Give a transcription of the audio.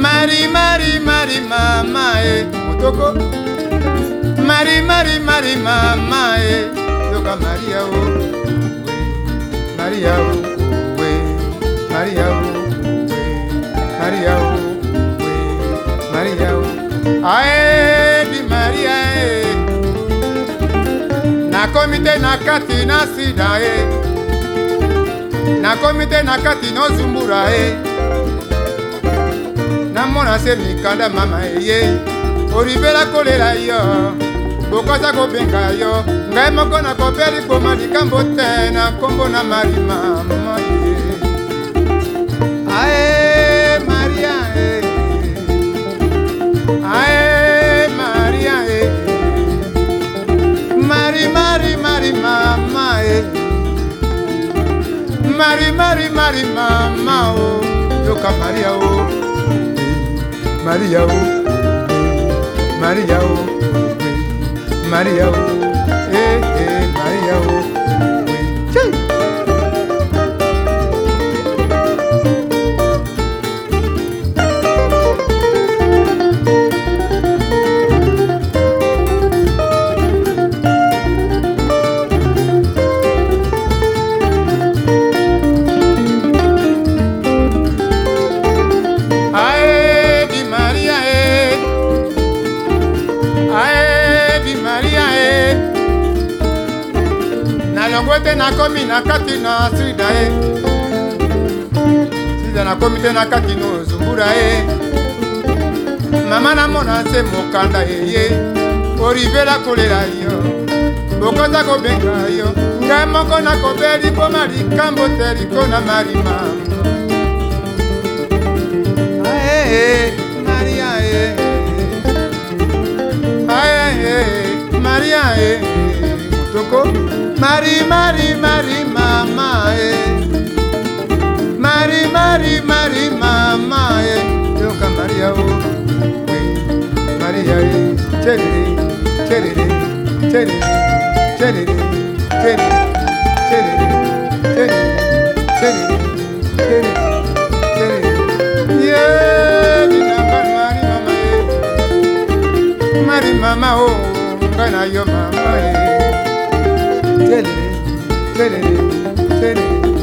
mari mari mari mama e motoko mari mari mari mama e eh. yoka maria o oh, eh. maria o oh, we maria o oh, we maria o we maria o ae di maria e nakomi te na kati na sida e nakomi te na kati nozumbura e namona se mikanda mama eye olibela kolela yo bokoza kobenga yo ngai moko nakobia liboma likambo te na nkombo na mari mama ye ae maria e ae maria e mari mari mari mama e mari mari mari mama o yoka maria o oh. Maria o Maria o Maria o eh eh Maria o yango ete nakomi na kati na srida ye eh. sida nakomi te na kati na ozumbura ye eh. mama namona nse mokanda yeye eh, orivela kolela yo bokoza kobenga yo ngai moko nakobeli mpoma likambo te likona marima maria maria motoko mari mari mari mama e mari mari mari mama e yoka maria o oh, eh. maria e cheri cheri cheri cheri cheri cheri cheri cheri cheri cheri yeah dina mari mari mama e mari mama o oh, ngana yo mama Deli, deli, deli, deli.